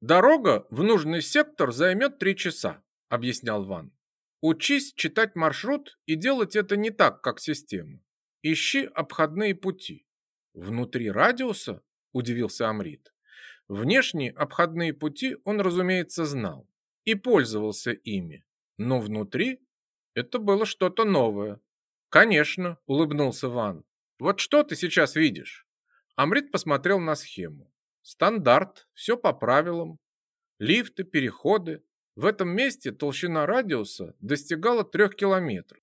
Дорога в нужный сектор займет три часа, объяснял Ван. Учись читать маршрут и делать это не так, как система. Ищи обходные пути. Внутри радиуса? Удивился Амрит. Внешние обходные пути он, разумеется, знал и пользовался ими. Но внутри это было что-то новое. Конечно, улыбнулся Ван. Вот что ты сейчас видишь? Амрит посмотрел на схему. Стандарт, все по правилам. Лифты, переходы. В этом месте толщина радиуса достигала трех километров.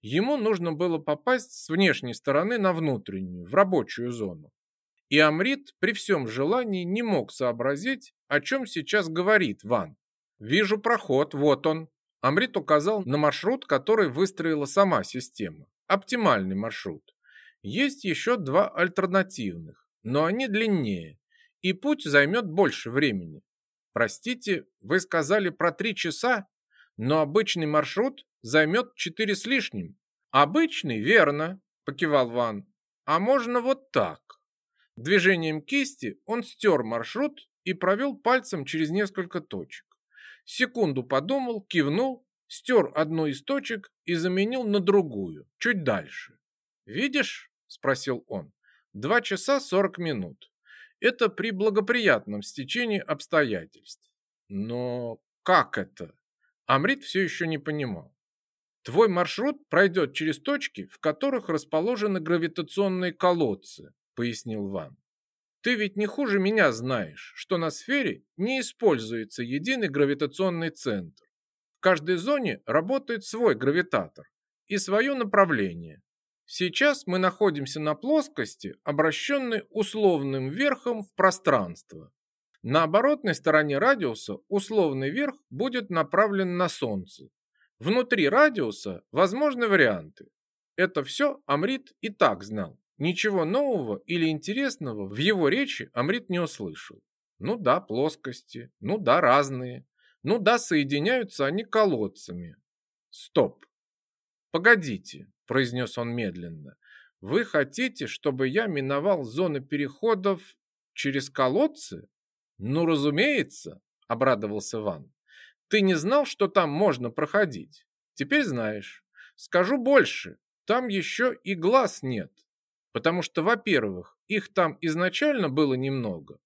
Ему нужно было попасть с внешней стороны на внутреннюю, в рабочую зону. И Амрит при всем желании не мог сообразить, о чем сейчас говорит Ван. «Вижу проход, вот он». Амрит указал на маршрут, который выстроила сама система. Оптимальный маршрут. Есть еще два альтернативных, но они длиннее, и путь займет больше времени. Простите, вы сказали про три часа, но обычный маршрут займет четыре с лишним. Обычный, верно, покивал Ван. А можно вот так. Движением кисти он стер маршрут и провел пальцем через несколько точек. Секунду подумал, кивнул, стер одну из точек и заменил на другую, чуть дальше. «Видишь?» – спросил он. «Два часа сорок минут. Это при благоприятном стечении обстоятельств. Но как это? Амрит все еще не понимал. Твой маршрут пройдет через точки, в которых расположены гравитационные колодцы, пояснил Ван. Ты ведь не хуже меня знаешь, что на сфере не используется единый гравитационный центр. В каждой зоне работает свой гравитатор и свое направление. Сейчас мы находимся на плоскости, обращенной условным верхом в пространство. На оборотной стороне радиуса условный верх будет направлен на Солнце. Внутри радиуса возможны варианты. Это все Амрит и так знал. Ничего нового или интересного в его речи Амрит не услышал. Ну да, плоскости, ну да, разные. Ну да, соединяются они колодцами. Стоп. Погодите, произнес он медленно. Вы хотите, чтобы я миновал зоны переходов через колодцы? Ну, разумеется, обрадовался Ван. Ты не знал, что там можно проходить? Теперь знаешь. Скажу больше, там еще и глаз нет. Потому что, во-первых, их там изначально было немного,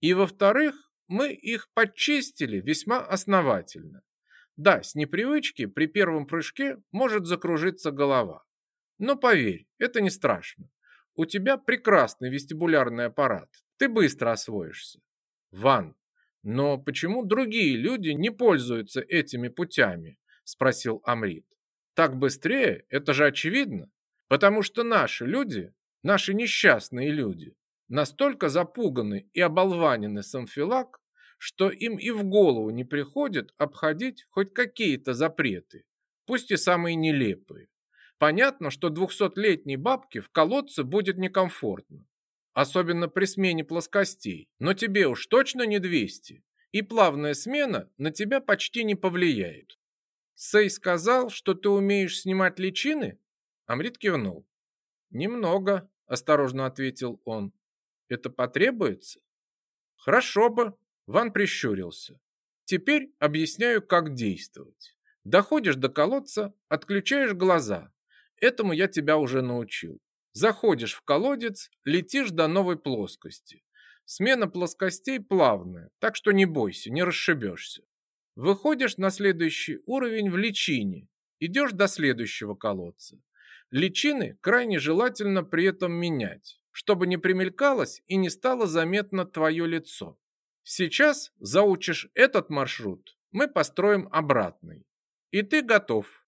и, во-вторых, мы их подчистили весьма основательно. Да, с непривычки при первом прыжке может закружиться голова. Но поверь, это не страшно. У тебя прекрасный вестибулярный аппарат. Ты быстро освоишься. Ван, но почему другие люди не пользуются этими путями? Спросил Амрит. Так быстрее, это же очевидно. Потому что наши люди, наши несчастные люди, настолько запуганы и оболванены самфилак, что им и в голову не приходит обходить хоть какие-то запреты, пусть и самые нелепые. Понятно, что двухсотлетней бабке в колодце будет некомфортно, особенно при смене плоскостей, но тебе уж точно не 200, и плавная смена на тебя почти не повлияет. Сей сказал, что ты умеешь снимать личины? Амрит кивнул. Немного, осторожно ответил он. Это потребуется? Хорошо бы, Ван прищурился. Теперь объясняю, как действовать. Доходишь до колодца, отключаешь глаза, Этому я тебя уже научил. Заходишь в колодец, летишь до новой плоскости. Смена плоскостей плавная, так что не бойся, не расшибешься. Выходишь на следующий уровень в личине, идешь до следующего колодца. Личины крайне желательно при этом менять, чтобы не примелькалось и не стало заметно твое лицо. Сейчас заучишь этот маршрут, мы построим обратный. И ты готов.